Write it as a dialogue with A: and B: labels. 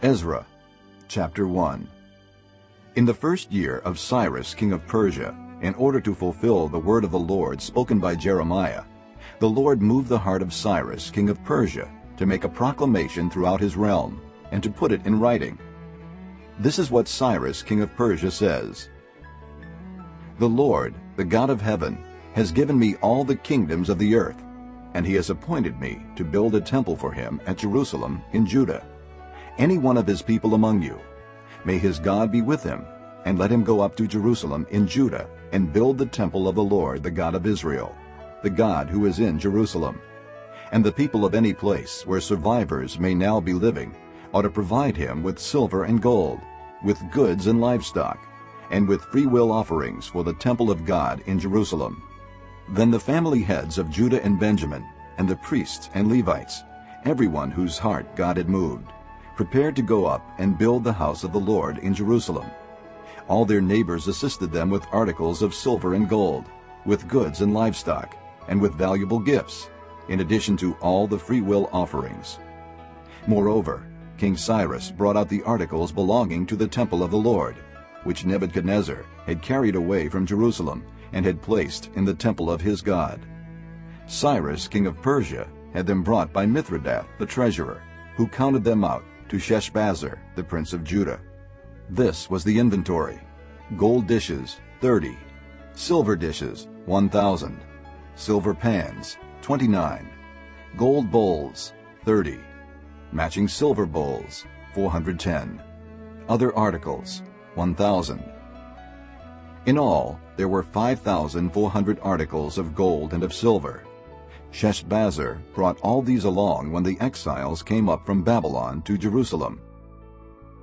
A: Ezra chapter 1 In the first year of Cyrus king of Persia, in order to fulfill the word of the Lord spoken by Jeremiah, the Lord moved the heart of Cyrus king of Persia to make a proclamation throughout his realm, and to put it in writing. This is what Cyrus king of Persia says. The Lord, the God of heaven, has given me all the kingdoms of the earth, and he has appointed me to build a temple for him at Jerusalem in Judah. Any one of his people among you, may his God be with him, and let him go up to Jerusalem in Judah and build the temple of the Lord, the God of Israel, the God who is in Jerusalem. And the people of any place where survivors may now be living ought to provide him with silver and gold, with goods and livestock, and with freewill offerings for the temple of God in Jerusalem. Then the family heads of Judah and Benjamin, and the priests and Levites, everyone whose heart God had moved, prepared to go up and build the house of the Lord in Jerusalem. All their neighbors assisted them with articles of silver and gold, with goods and livestock, and with valuable gifts, in addition to all the freewill offerings. Moreover, King Cyrus brought out the articles belonging to the temple of the Lord, which Nebuchadnezzar had carried away from Jerusalem and had placed in the temple of his God. Cyrus, king of Persia, had them brought by Mithredath, the treasurer, who counted them out to Sheshbazzar, the prince of Judah. This was the inventory. Gold dishes, 30. Silver dishes, 1,000. Silver pans, 29. Gold bowls, 30. Matching silver bowls, 410. Other articles, 1,000. In all, there were 5,400 articles of gold and of silver. Sheshbazzar brought all these along when the exiles came up from Babylon to Jerusalem.